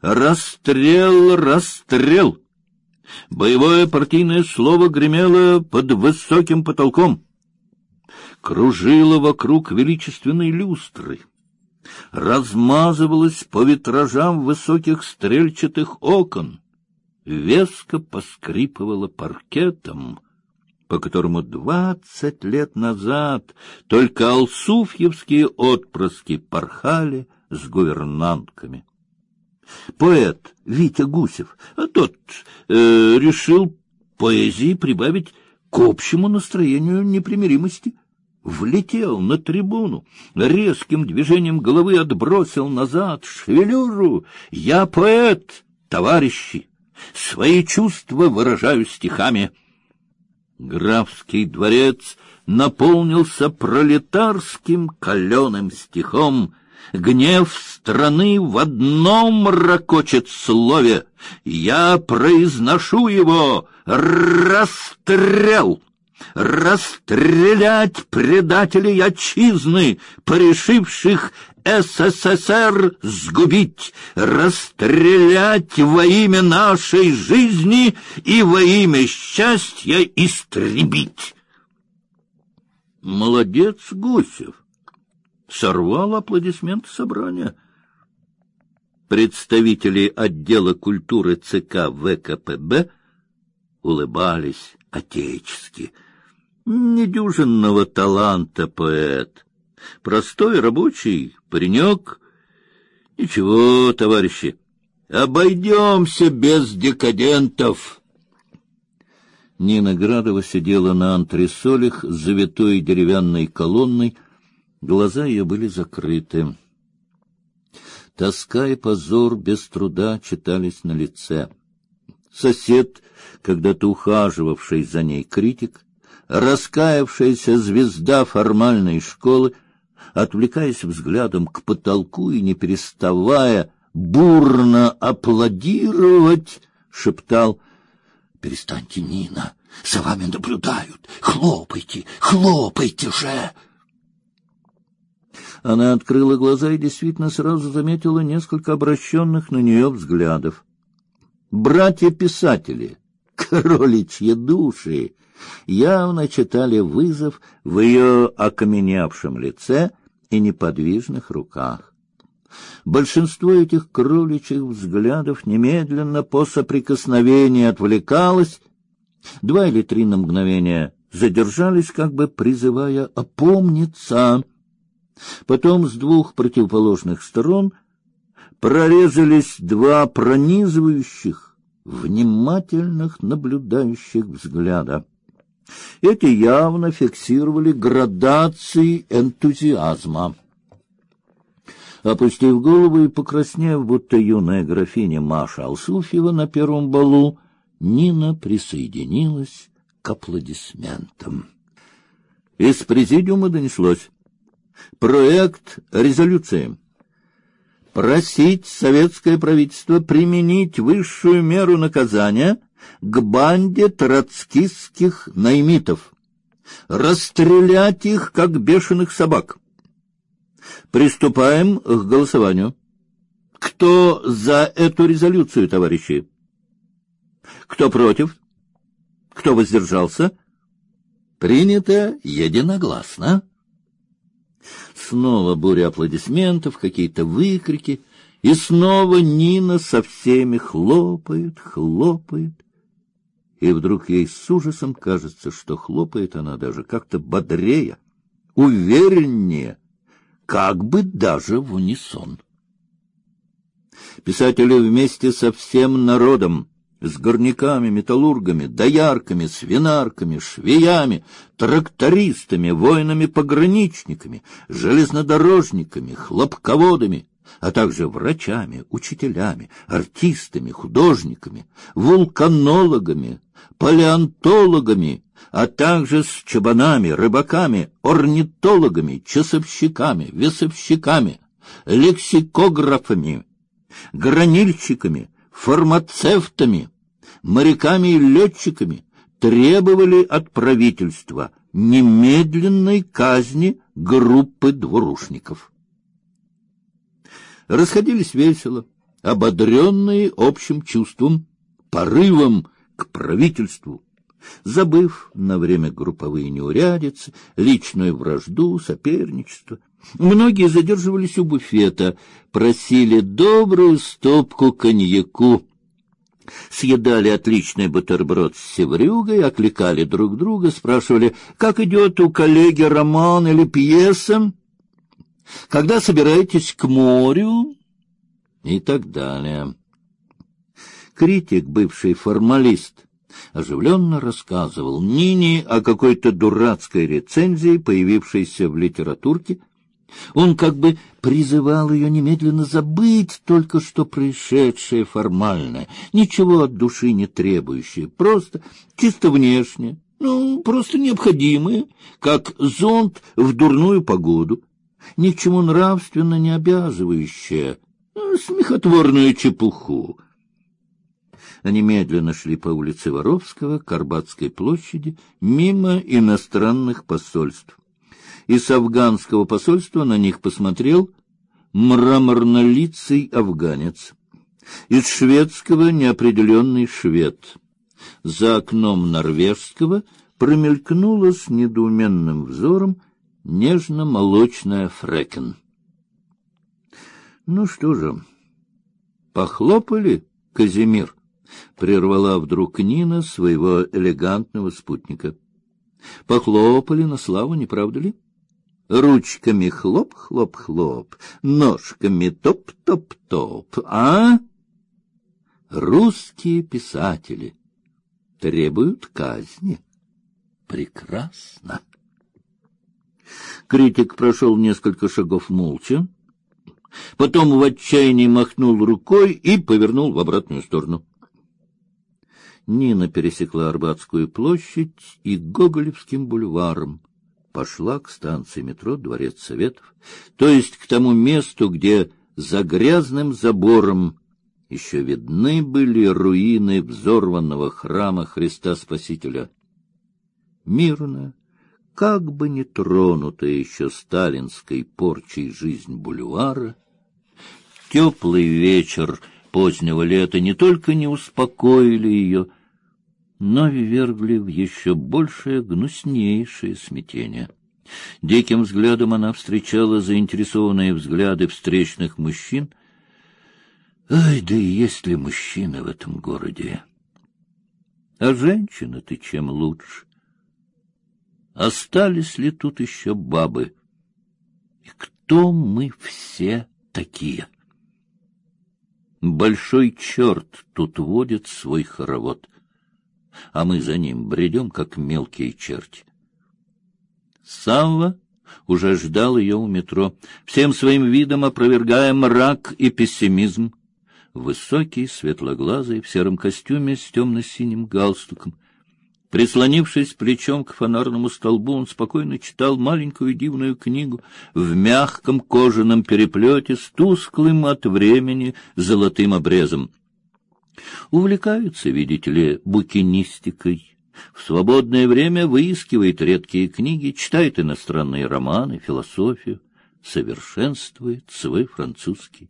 Расстрел, расстрел! Боевое партийное слово гремело под высоким потолком. Кружило вокруг величественной люстры. Размазывалось по витражам высоких стрельчатых окон. Веско поскрипывало паркетом, по которому двадцать лет назад только алсуфьевские отпрыски порхали с гувернантками. Поэт Витя Гусев, а тот э, решил поэзии прибавить к общему настроению непримиримости. Влетел на трибуну, резким движением головы отбросил назад шевелюру. «Я поэт, товарищи! Свои чувства выражаю стихами!» Графский дворец наполнился пролетарским каленым стихом — Гнев страны в одном ракочет слове. Я произношу его расстрел. Расстрелять предателей отчизны, порешивших СССР сгубить, расстрелять во имя нашей жизни и во имя счастья истребить. Молодец, Гусев сорвал аплодисменты собрания. Представители отдела культуры ЦК ВКПБ улыбались отечески. Недюжинного таланта поэт, простой рабочий паренек. Ничего, товарищи, обойдемся без декадентов. Нина Градова сидела на антресолях с завитой деревянной колонной, Глаза ее были закрыты. Тоска и позор без труда читались на лице. Сосед, когда-то ухаживавший за ней критик, раскаявшаяся звезда формальной школы, отвлекаясь взглядом к потолку и не переставая бурно аплодировать, шептал: "Перестаньте, Нина, за вами наблюдают. Хлопайте, хлопайте же!" Она открыла глаза и действительно сразу заметила несколько обращенных на нее взглядов. Братья-писатели, кроличьи души, явно читали вызов в ее окаменевшем лице и неподвижных руках. Большинство этих кроличьих взглядов немедленно по соприкосновению отвлекалось, два или три на мгновение задержались, как бы призывая опомниться — Потом с двух противоположных сторон прорезались два пронизывающих, внимательных наблюдающих взгляда. Эти явно фиксировали градации энтузиазма. Опустив голову и покраснев, будто юная графиня Маша Алсуфьева на первом балу, Нина присоединилась к аплодисментам. Из президиума донеслось: Проект резолюции. Просить советское правительство применить высшую меру наказания к банде троцкистских наймитов. Расстрелять их, как бешеных собак. Приступаем к голосованию. Кто за эту резолюцию, товарищи? Кто против? Кто воздержался? Принято единогласно. Снова буря аплодисментов, какие-то выкрики, и снова Нина со всеми хлопает, хлопает. И вдруг ей с ужасом кажется, что хлопает она даже как-то бодрее, увереннее, как бы даже в унисон. Писатели вместе со всем народом с горняками, металлургами, доярками, свинарками, швеями, трактористами, воинами-пограничниками, железнодорожниками, хлопководами, а также врачами, учителями, артистами, художниками, вулканологами, палеонтологами, а также с чабанами, рыбаками, орнитологами, часовщиками, весовщиками, лексикографами, гранильщиками, фармацевтами, моряками и летчиками требовали от правительства немедленной казни группы двурушников. Расходились весело, ободренные общим чувством, порывом к правительству, забыв на время групповые неурядицы, личную вражду, соперничество. Многие задерживались у буфета, просили добрую стопку коньяку, съедали отличный бутерброд с севрюгой, окликали друг друга, спрашивали, как идет у коллеги роман или пьеса, когда собираетесь к морю и так далее. Критик, бывший формалист, оживленно рассказывал Нине о какой-то дурацкой рецензии, появившейся в литературке. Он как бы призывал ее немедленно забыть только что происшедшее формальное, ничего от души не требующее, просто чисто внешне, ну, просто необходимое, как зонт в дурную погоду, ни к чему нравственно не обязывающее, ну, смехотворную чепуху. Они медленно шли по улице Воровского к Арбатской площади, мимо иностранных посольств. Из афганского посольства на них посмотрел мраморнолицый афганец. Из шведского неопределенный швед. За окном норвежского промелькнула с недоуменным взором нежно-молочная фрекен. Ну что же, похлопали, Казимир? прервала вдруг Нина своего элегантного спутника. Похлопали на славу, не правда ли? Ручками хлоп-хлоп-хлоп, ножками топ-топ-топ, а? Русские писатели требуют казни. Прекрасно. Критик прошел несколько шагов молча, потом в отчаянии махнул рукой и повернул в обратную сторону. Нина пересекла Арбатскую площадь и Гоголевским бульваром пошла к станции метро Дворец Советов, то есть к тому месту, где за грязным забором еще видны были руины взорванного храма Христа Спасителя. Мирно, как бы не тронутая еще сталинской порчей жизнь бульвара, теплый вечер позднего лета не только не успокоили ее, но ввергли в еще большее гнуснейшее смятение. Диким взглядом она встречала заинтересованные взгляды встречных мужчин. Ай, да и есть ли мужчины в этом городе? А женщина ты чем лучше? Остались ли тут еще бабы? И кто мы все такие? Большой черт тут водит свой хоровод — а мы за ним бредем, как мелкие черти. Савва уже ждал ее у метро, всем своим видом опровергая мрак и пессимизм. Высокий, светлоглазый, в сером костюме с темно-синим галстуком. Прислонившись плечом к фонарному столбу, он спокойно читал маленькую дивную книгу в мягком кожаном переплете с тусклым от времени золотым обрезом. Увлекаются, видите ли, букинистикой. В свободное время выискивает редкие книги, читает иностранные романы, философию, совершенствует свой французский.